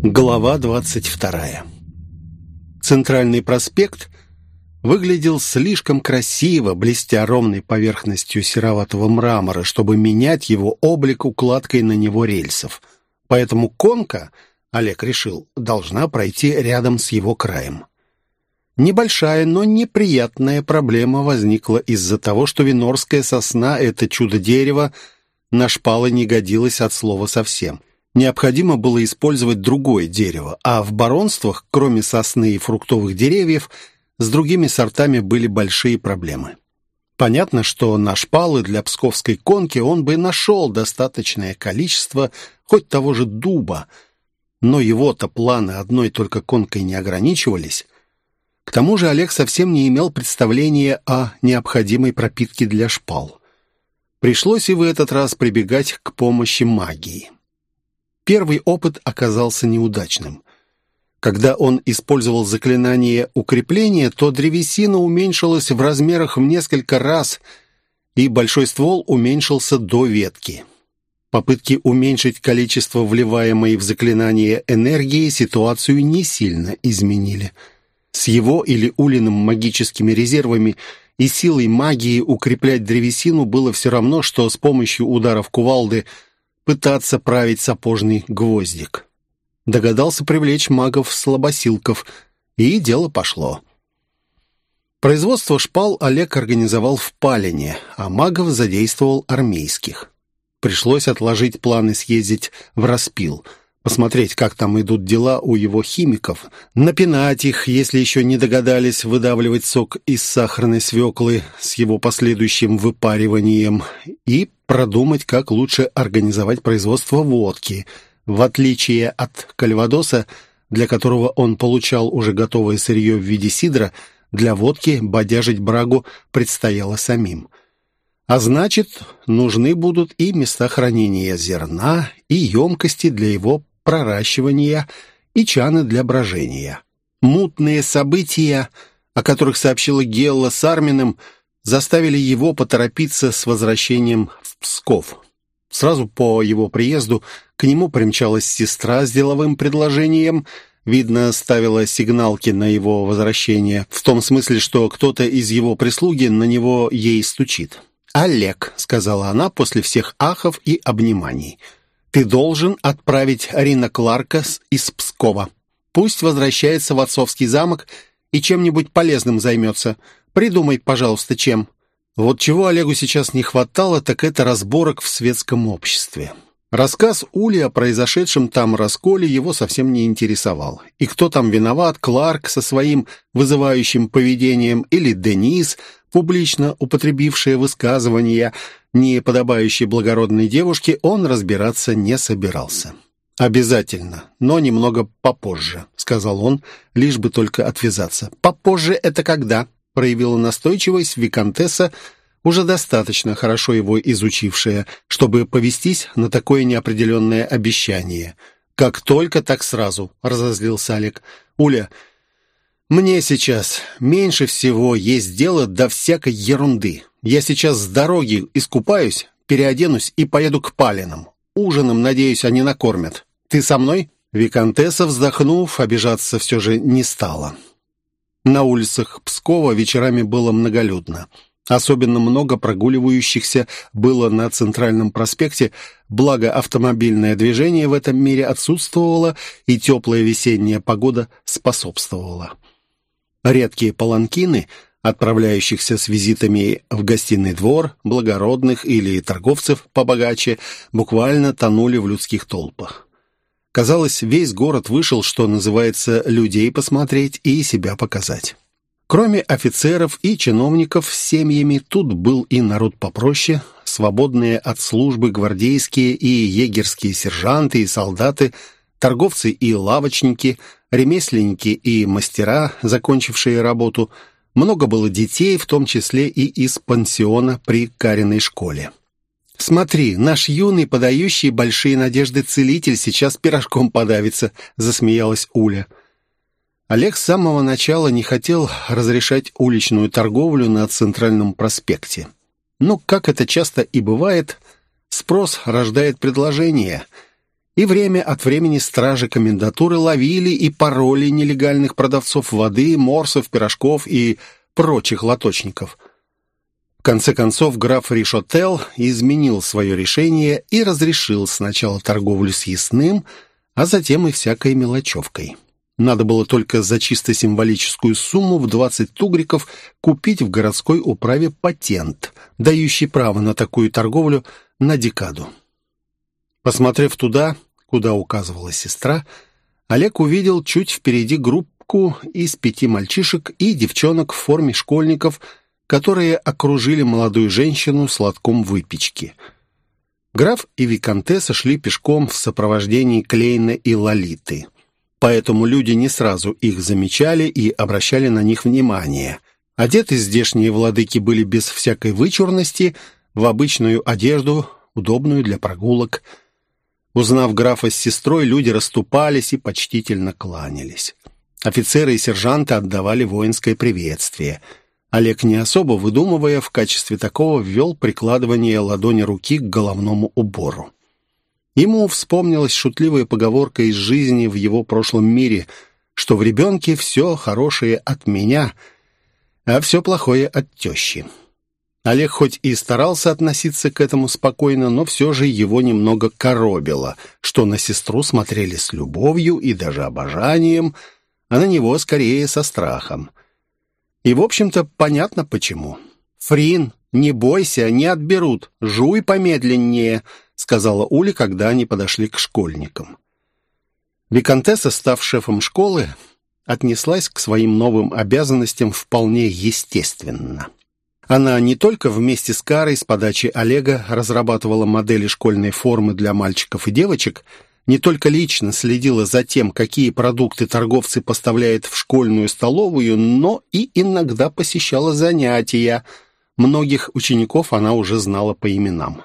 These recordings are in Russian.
Глава 22. Центральный проспект выглядел слишком красиво, блестя ровной поверхностью сероватого мрамора, чтобы менять его облик укладкой на него рельсов. Поэтому конка, Олег решил, должна пройти рядом с его краем. Небольшая, но неприятная проблема возникла из-за того, что винорская сосна, это чудо-дерево, на шпалы не годилось от слова совсем необходимо было использовать другое дерево, а в баронствах, кроме сосны и фруктовых деревьев, с другими сортами были большие проблемы. Понятно, что на шпалы для псковской конки он бы нашел достаточное количество хоть того же дуба, но его-то планы одной только конкой не ограничивались. К тому же Олег совсем не имел представления о необходимой пропитке для шпал. Пришлось и в этот раз прибегать к помощи магии. Первый опыт оказался неудачным. Когда он использовал заклинание укрепления, то древесина уменьшилась в размерах в несколько раз, и большой ствол уменьшился до ветки. Попытки уменьшить количество вливаемой в заклинание энергии ситуацию не сильно изменили. С его или Улиным магическими резервами и силой магии укреплять древесину было все равно, что с помощью ударов кувалды – пытаться править сапожный гвоздик. Догадался привлечь магов-слабосилков, и дело пошло. Производство шпал Олег организовал в Палине, а магов задействовал армейских. Пришлось отложить планы съездить в Распил – посмотреть, как там идут дела у его химиков, напинать их, если еще не догадались выдавливать сок из сахарной свеклы с его последующим выпариванием, и продумать, как лучше организовать производство водки. В отличие от кальвадоса, для которого он получал уже готовое сырье в виде сидра, для водки бодяжить брагу предстояло самим. А значит, нужны будут и места хранения зерна, и емкости для его проращивания и чаны для брожения. Мутные события, о которых сообщила Гелла с Арминым, заставили его поторопиться с возвращением Псков. Сразу по его приезду к нему примчалась сестра с деловым предложением – Видно, ставила сигналки на его возвращение, в том смысле, что кто-то из его прислуги на него ей стучит. «Олег», — сказала она после всех ахов и обниманий, — ты должен отправить Рина Кларка из Пскова. Пусть возвращается в отцовский замок и чем-нибудь полезным займется. Придумай, пожалуйста, чем. Вот чего Олегу сейчас не хватало, так это разборок в светском обществе. Рассказ Ули о произошедшем там расколе его совсем не интересовал. И кто там виноват, Кларк со своим вызывающим поведением или Денис, публично употребившая высказывания – не подобающей благородной девушке, он разбираться не собирался. «Обязательно, но немного попозже», — сказал он, лишь бы только отвязаться. «Попозже это когда?» — проявила настойчивость Викантесса, уже достаточно хорошо его изучившая, чтобы повестись на такое неопределенное обещание. «Как только, так сразу», — разозлился Олег. «Уля, мне сейчас меньше всего есть дело до всякой ерунды. Я сейчас с дороги искупаюсь, переоденусь и поеду к Палинам. Ужином, надеюсь, они накормят. Ты со мной?» Викантесса, вздохнув, обижаться все же не стала. На улицах Пскова вечерами было многолюдно. Особенно много прогуливающихся было на Центральном проспекте, благо автомобильное движение в этом мире отсутствовало, и теплая весенняя погода способствовала. Редкие паланкины – отправляющихся с визитами в гостиный двор, благородных или торговцев побогаче, буквально тонули в людских толпах. Казалось, весь город вышел, что называется, людей посмотреть и себя показать. Кроме офицеров и чиновников с семьями, тут был и народ попроще, свободные от службы гвардейские и егерские сержанты и солдаты, торговцы и лавочники, ремесленники и мастера, закончившие работу – много было детей, в том числе и из пансиона при Кариной школе. «Смотри, наш юный, подающий большие надежды целитель сейчас пирожком подавится», — засмеялась Уля. Олег с самого начала не хотел разрешать уличную торговлю на Центральном проспекте. Но, как это часто и бывает, спрос рождает предложение, и время от времени стражи комендатуры ловили и пароли нелегальных продавцов воды, морсов, пирожков и прочих лоточников. Конце концов, граф Ришотел изменил свое решение и разрешил сначала торговлю с ясным, а затем и всякой мелочевкой. Надо было только за чисто символическую сумму в 20 тугриков купить в городской управе патент, дающий право на такую торговлю на декаду. Посмотрев туда, куда указывала сестра, Олег увидел чуть впереди группку из пяти мальчишек и девчонок в форме школьников, которые окружили молодую женщину с лотком выпечки. Граф и Викантесса шли пешком в сопровождении Клейна и Лолиты. Поэтому люди не сразу их замечали и обращали на них внимание. Одеты здешние владыки были без всякой вычурности, в обычную одежду, удобную для прогулок – Узнав графа с сестрой, люди расступались и почтительно кланялись. Офицеры и сержанты отдавали воинское приветствие. Олег, не особо выдумывая, в качестве такого ввел прикладывание ладони руки к головному убору. Ему вспомнилась шутливая поговорка из жизни в его прошлом мире, что в ребенке все хорошее от меня, а все плохое от тещи. Олег хоть и старался относиться к этому спокойно, но все же его немного коробило, что на сестру смотрели с любовью и даже обожанием, а на него скорее со страхом. И, в общем-то, понятно почему. «Фрин, не бойся, не отберут, жуй помедленнее», сказала Уля, когда они подошли к школьникам. Викантесса, став шефом школы, отнеслась к своим новым обязанностям вполне естественно. Она не только вместе с Карой с подачи Олега разрабатывала модели школьной формы для мальчиков и девочек, не только лично следила за тем, какие продукты торговцы поставляют в школьную столовую, но и иногда посещала занятия. Многих учеников она уже знала по именам.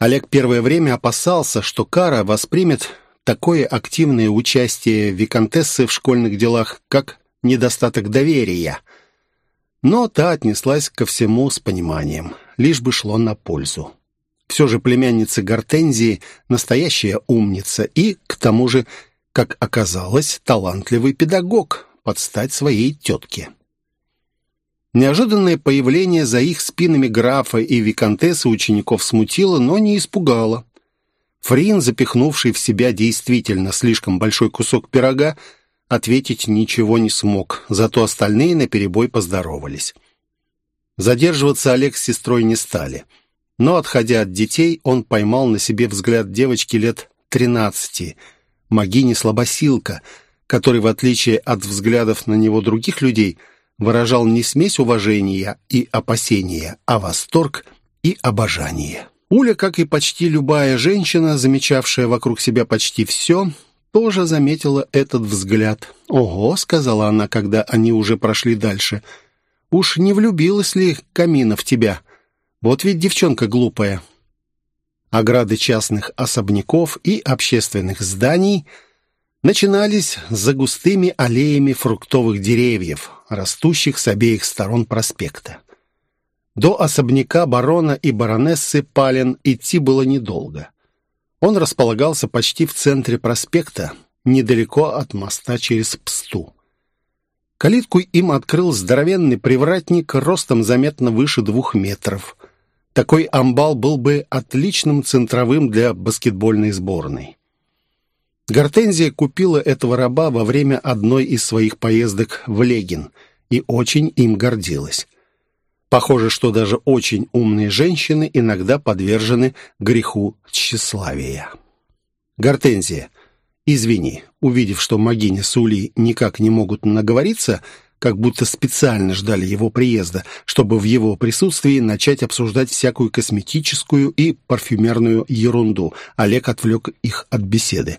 Олег первое время опасался, что Кара воспримет такое активное участие виконтессы в школьных делах, как недостаток доверия – но та отнеслась ко всему с пониманием, лишь бы шло на пользу. Все же племянница Гортензии – настоящая умница и, к тому же, как оказалось, талантливый педагог под стать своей тетке. Неожиданное появление за их спинами графа и виконтессы учеников смутило, но не испугало. Фрин, запихнувший в себя действительно слишком большой кусок пирога, ответить ничего не смог, зато остальные наперебой поздоровались. Задерживаться Олег с сестрой не стали. Но, отходя от детей, он поймал на себе взгляд девочки лет тринадцати, могини-слабосилка, который, в отличие от взглядов на него других людей, выражал не смесь уважения и опасения, а восторг и обожание. Уля, как и почти любая женщина, замечавшая вокруг себя почти все, тоже заметила этот взгляд. «Ого», — сказала она, когда они уже прошли дальше, — «уж не влюбилась ли Камина в тебя? Вот ведь девчонка глупая». Ограды частных особняков и общественных зданий начинались за густыми аллеями фруктовых деревьев, растущих с обеих сторон проспекта. До особняка барона и баронессы Пален идти было недолго. Он располагался почти в центре проспекта, недалеко от моста через Псту. Калитку им открыл здоровенный привратник ростом заметно выше двух метров. Такой амбал был бы отличным центровым для баскетбольной сборной. Гортензия купила этого раба во время одной из своих поездок в Легин и очень им гордилась. Похоже, что даже очень умные женщины иногда подвержены греху тщеславия. Гортензия, извини, увидев, что Магиня с Улей никак не могут наговориться, как будто специально ждали его приезда, чтобы в его присутствии начать обсуждать всякую косметическую и парфюмерную ерунду. Олег отвлек их от беседы.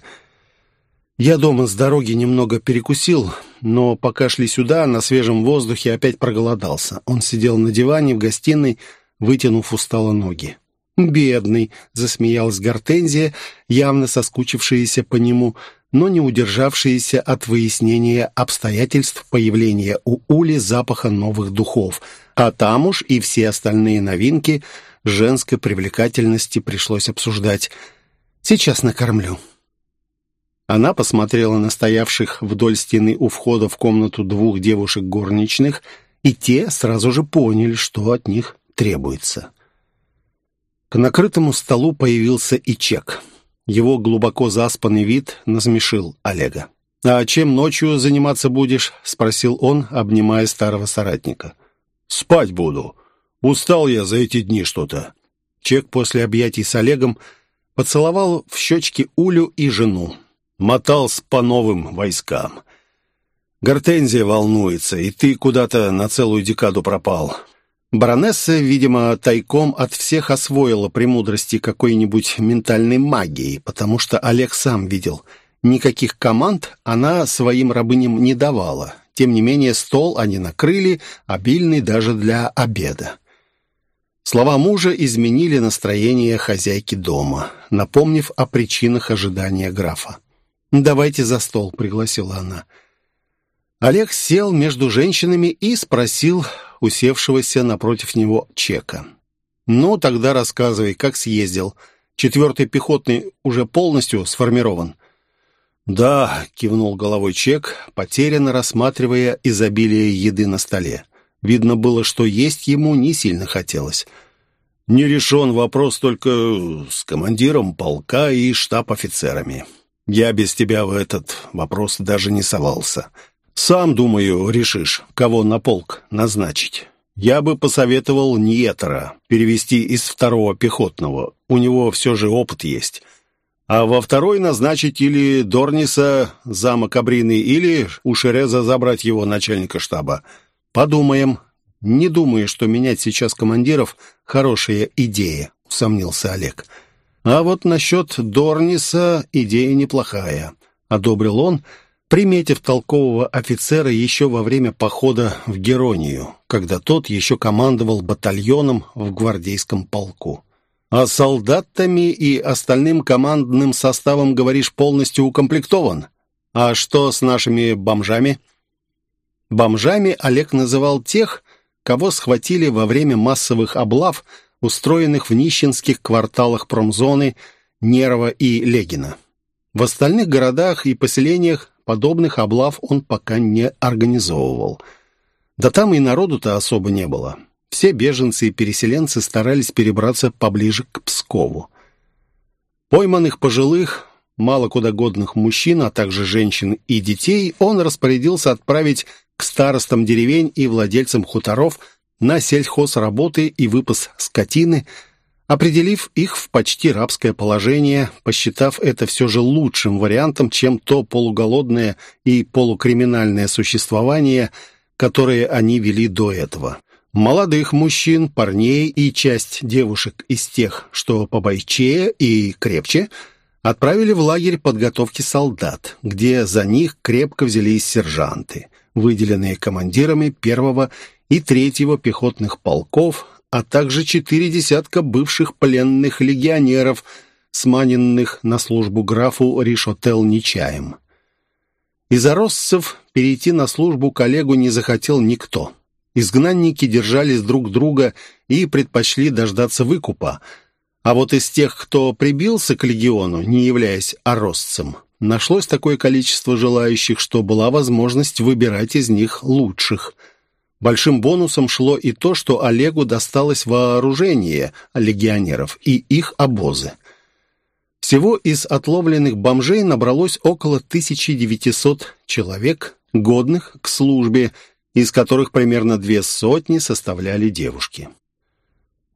Я дома с дороги немного перекусил, но пока шли сюда, на свежем воздухе опять проголодался. Он сидел на диване в гостиной, вытянув устало ноги. «Бедный!» — засмеялась Гортензия, явно соскучившаяся по нему, но не удержавшаяся от выяснения обстоятельств появления у Ули запаха новых духов, а там уж и все остальные новинки женской привлекательности пришлось обсуждать. «Сейчас накормлю». Она посмотрела на стоявших вдоль стены у входа в комнату двух девушек горничных, и те сразу же поняли, что от них требуется. К накрытому столу появился и чек. Его глубоко заспанный вид насмешил Олега. «А чем ночью заниматься будешь?» — спросил он, обнимая старого соратника. «Спать буду. Устал я за эти дни что-то». Чек после объятий с Олегом поцеловал в щечки Улю и жену. Мотался по новым войскам. Гортензия волнуется, и ты куда-то на целую декаду пропал. Баронесса, видимо, тайком от всех освоила премудрости какой-нибудь ментальной магии, потому что Олег сам видел. Никаких команд она своим рабыням не давала. Тем не менее, стол они накрыли, обильный даже для обеда. Слова мужа изменили настроение хозяйки дома, напомнив о причинах ожидания графа. «Давайте за стол», — пригласила она. Олег сел между женщинами и спросил усевшегося напротив него Чека. «Ну, тогда рассказывай, как съездил. Четвертый пехотный уже полностью сформирован». «Да», — кивнул головой Чек, потерянно рассматривая изобилие еды на столе. Видно было, что есть ему не сильно хотелось. «Не решен вопрос только с командиром полка и штаб-офицерами. Я без тебя в этот вопрос даже не совался. Сам, думаю, решишь, кого на полк назначить. Я бы посоветовал Ньетера перевести из второго пехотного. У него все же опыт есть. А во второй назначить или Дорниса, зама Кабрины, или у Шереза забрать его начальника штаба. Подумаем. Не думаю, что менять сейчас командиров – хорошая идея, усомнился Олег. А вот насчет Дорниса идея неплохая. Одобрил он, приметив толкового офицера еще во время похода в Геронию, когда тот еще командовал батальоном в гвардейском полку. А солдатами и остальным командным составом, говоришь, полностью укомплектован? А что с нашими бомжами? Бомжами Олег называл тех, кого схватили во время массовых облав – устроенных в нищенских кварталах промзоны Нерва и Легина. В остальных городах и поселениях подобных облав он пока не организовывал. Да там и народу-то особо не было. Все беженцы и переселенцы старались перебраться поближе к Пскову. Пойманных пожилых, мало куда годных мужчин, а также женщин и детей он распорядился отправить к старостам деревень и владельцам хуторов – на сельхозработы и выпас скотины, определив их в почти рабское положение, посчитав это все же лучшим вариантом, чем то полуголодное и полукриминальное существование, которое они вели до этого. Молодых мужчин, парней и часть девушек из тех, что побойчее и крепче, отправили в лагерь подготовки солдат, где за них крепко взялись сержанты, выделенные командирами первого и третьего пехотных полков, а также четыре десятка бывших пленных легионеров, сманенных на службу графу Ришотел Нечаем. Из ороссов перейти на службу коллегу не захотел никто. Изгнанники держались друг друга и предпочли дождаться выкупа, а вот из тех, кто прибился к легиону, не являясь ороссцем, нашлось такое количество желающих, что была возможность выбирать из них лучших – Большим бонусом шло и то, что Олегу досталось вооружение легионеров и их обозы. Всего из отловленных бомжей набралось около 1900 человек, годных к службе, из которых примерно две сотни составляли девушки.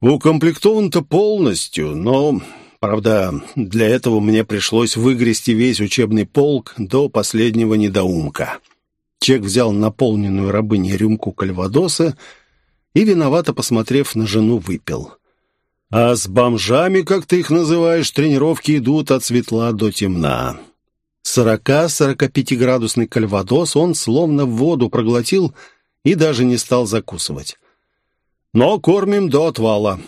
Укомплектован-то полностью, но, правда, для этого мне пришлось выгрести весь учебный полк до последнего недоумка. Чек взял наполненную рабыней рюмку кальвадоса и, виновато посмотрев на жену, выпил. «А с бомжами, как ты их называешь, тренировки идут от светла до темна». Сорока-сорока пятиградусный кальвадос он словно в воду проглотил и даже не стал закусывать. «Но кормим до отвала.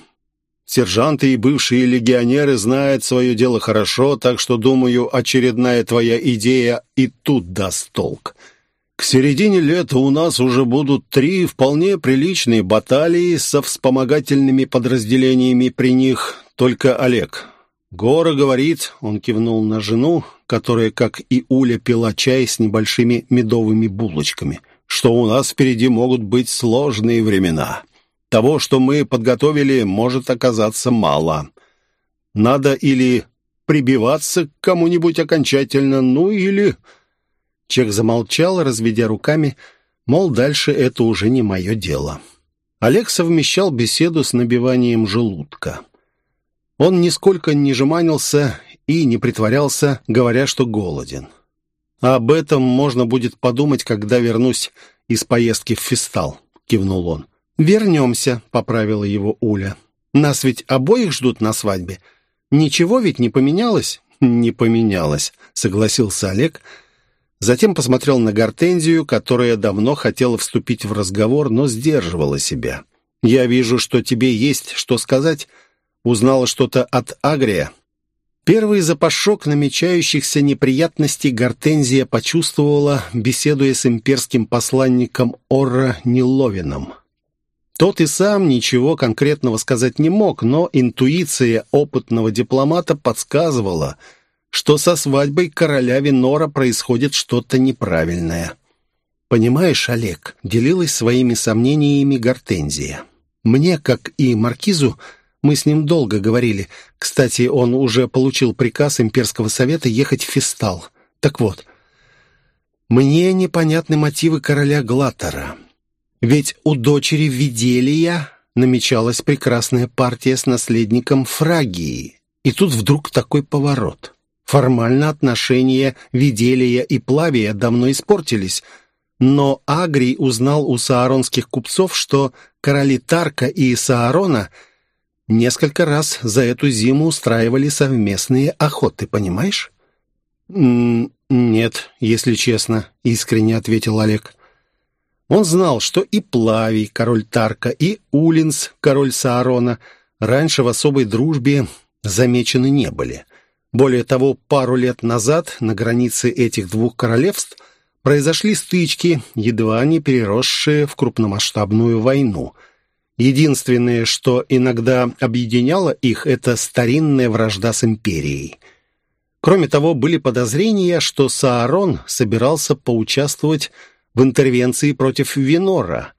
Сержанты и бывшие легионеры знают свое дело хорошо, так что, думаю, очередная твоя идея и тут даст толк». К середине лета у нас уже будут три вполне приличные баталии со вспомогательными подразделениями при них, только Олег. «Гора говорит», — он кивнул на жену, которая, как и Уля, пила чай с небольшими медовыми булочками, «что у нас впереди могут быть сложные времена. Того, что мы подготовили, может оказаться мало. Надо или прибиваться к кому-нибудь окончательно, ну или...» Чех замолчал, разведя руками, мол, дальше это уже не мое дело. Олег совмещал беседу с набиванием желудка. Он нисколько не жеманился и не притворялся, говоря, что голоден. «Об этом можно будет подумать, когда вернусь из поездки в Фистал», — кивнул он. «Вернемся», — поправила его Уля. «Нас ведь обоих ждут на свадьбе. Ничего ведь не поменялось?» «Не поменялось», — согласился Олег, Затем посмотрел на Гортензию, которая давно хотела вступить в разговор, но сдерживала себя. «Я вижу, что тебе есть что сказать. Узнала что-то от Агрия?» Первый запашок намечающихся неприятностей Гортензия почувствовала, беседуя с имперским посланником Орра Неловином. Тот и сам ничего конкретного сказать не мог, но интуиция опытного дипломата подсказывала, что со свадьбой короля Винора происходит что-то неправильное. «Понимаешь, Олег», — делилась своими сомнениями Гортензия. «Мне, как и Маркизу, мы с ним долго говорили. Кстати, он уже получил приказ имперского совета ехать в Фистал. Так вот, мне непонятны мотивы короля Глаттера. Ведь у дочери Виделия намечалась прекрасная партия с наследником Фрагии. И тут вдруг такой поворот. Формально отношения Виделия и Плавия давно испортились, но Агрий узнал у сааронских купцов, что короли Тарка и Саарона – Несколько раз за эту зиму устраивали совместные охоты, понимаешь? «Нет, если честно», — искренне ответил Олег. Он знал, что и Плавий, король Тарка, и Улинс, король Саарона, раньше в особой дружбе замечены не были. Более того, пару лет назад на границе этих двух королевств произошли стычки, едва не переросшие в крупномасштабную войну — Единственное, что иногда объединяло их, это старинная вражда с империей. Кроме того, были подозрения, что Саарон собирался поучаствовать в интервенции против Винора.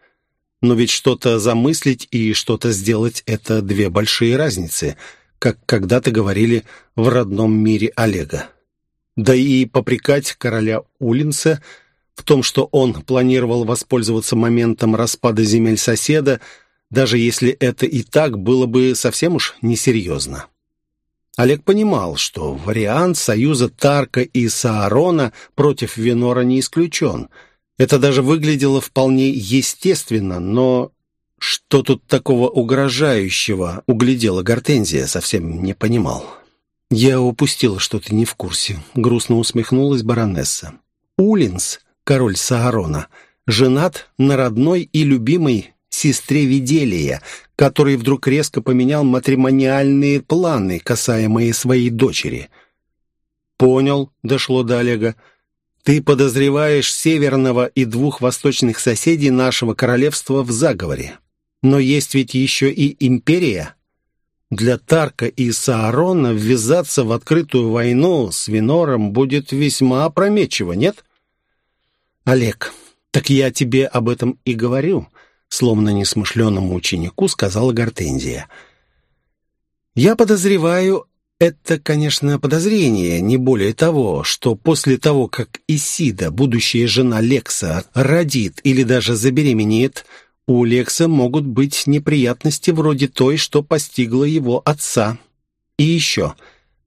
Но ведь что-то замыслить и что-то сделать — это две большие разницы, как когда-то говорили в родном мире Олега. Да и попрекать короля Улинца в том, что он планировал воспользоваться моментом распада земель соседа — даже если это и так, было бы совсем уж несерьезно. Олег понимал, что вариант союза Тарка и Саарона против Венора не исключен. Это даже выглядело вполне естественно, но что тут такого угрожающего углядела Гортензия, совсем не понимал. «Я упустила что-то не в курсе», — грустно усмехнулась баронесса. «Улинс, король Саарона, женат на родной и любимой сестре Виделия, который вдруг резко поменял матримониальные планы, касаемые своей дочери. «Понял», — дошло до Олега. «Ты подозреваешь северного и двух восточных соседей нашего королевства в заговоре. Но есть ведь еще и империя. Для Тарка и Саарона ввязаться в открытую войну с Винором будет весьма опрометчиво, нет?» «Олег, так я тебе об этом и говорю словно несмышленному ученику, сказала Гортензия. «Я подозреваю, это, конечно, подозрение, не более того, что после того, как Исида, будущая жена Лекса, родит или даже забеременеет, у Лекса могут быть неприятности вроде той, что постигла его отца. И еще,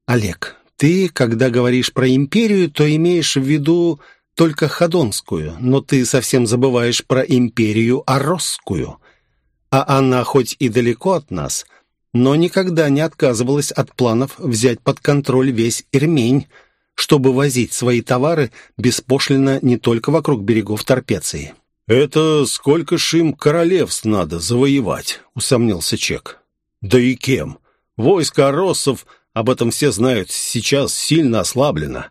Олег, ты, когда говоришь про империю, то имеешь в виду только Ходонскую, но ты совсем забываешь про империю Оросскую. А она хоть и далеко от нас, но никогда не отказывалась от планов взять под контроль весь Ирмень, чтобы возить свои товары беспошлино не только вокруг берегов Торпеции. «Это сколько ж им королевств надо завоевать?» — усомнился Чек. «Да и кем? Войско Ороссов, об этом все знают, сейчас сильно ослаблено.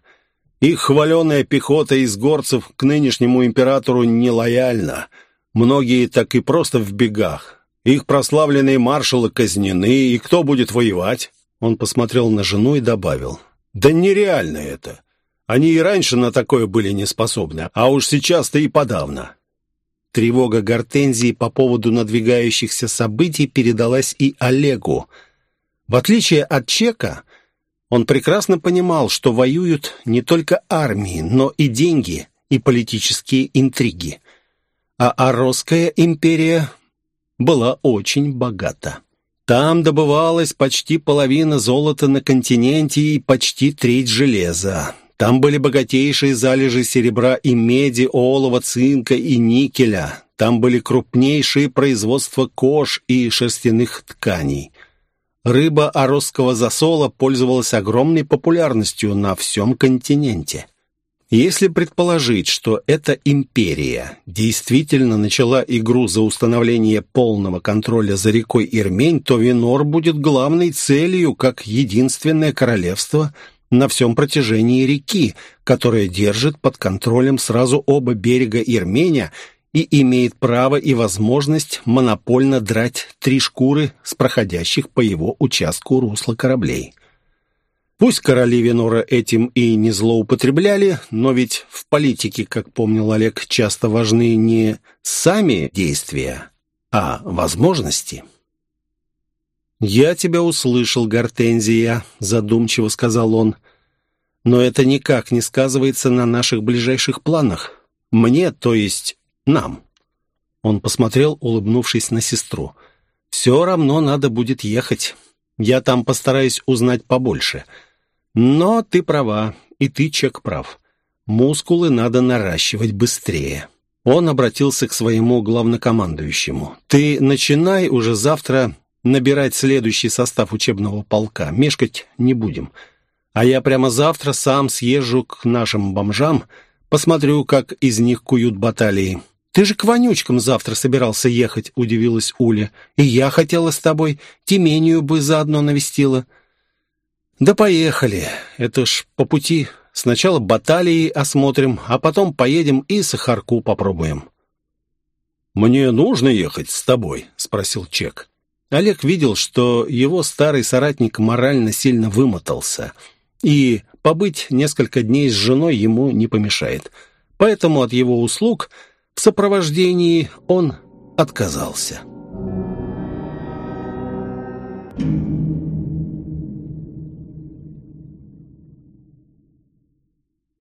Их хваленая пехота из горцев к нынешнему императору нелояльна. Многие так и просто в бегах. Их прославленные маршалы казнены, и кто будет воевать? Он посмотрел на жену и добавил. «Да нереально это. Они и раньше на такое были не способны, а уж сейчас-то и подавно». Тревога Гортензии по поводу надвигающихся событий передалась и Олегу. В отличие от Чека, он прекрасно понимал, что воюют не только армии, но и деньги, и политические интриги. А Оросская империя была очень богата. Там добывалась почти половина золота на континенте и почти треть железа. Там были богатейшие залежи серебра и меди, олова, цинка и никеля. Там были крупнейшие производства кож и шерстяных тканей. Рыба оросского засола пользовалась огромной популярностью на всем континенте. Если предположить, что эта империя действительно начала игру за установление полного контроля за рекой Ирмень, то Винор будет главной целью как единственное королевство – на всем протяжении реки, которая держит под контролем сразу оба берега Ирмения и имеет право и возможность монопольно драть три шкуры с проходящих по его участку русла кораблей. Пусть короли Венора этим и не злоупотребляли, но ведь в политике, как помнил Олег, часто важны не сами действия, а возможности. «Я тебя услышал, Гортензия», — задумчиво сказал он. «Но это никак не сказывается на наших ближайших планах. Мне, то есть нам». Он посмотрел, улыбнувшись на сестру. «Все равно надо будет ехать. Я там постараюсь узнать побольше. Но ты права, и ты, Чек, прав. Мускулы надо наращивать быстрее». Он обратился к своему главнокомандующему. «Ты начинай уже завтра набирать следующий состав учебного полка. Мешкать не будем. А я прямо завтра сам съезжу к нашим бомжам, посмотрю, как из них куют баталии. «Ты же к вонючкам завтра собирался ехать», — удивилась Уля. «И я хотела с тобой, Тимению бы заодно навестила». «Да поехали. Это ж по пути. Сначала баталии осмотрим, а потом поедем и сахарку попробуем». «Мне нужно ехать с тобой?» — спросил Чек. Олег видел, что его старый соратник морально сильно вымотался, и побыть несколько дней с женой ему не помешает. Поэтому от его услуг в сопровождении он отказался. Thank you.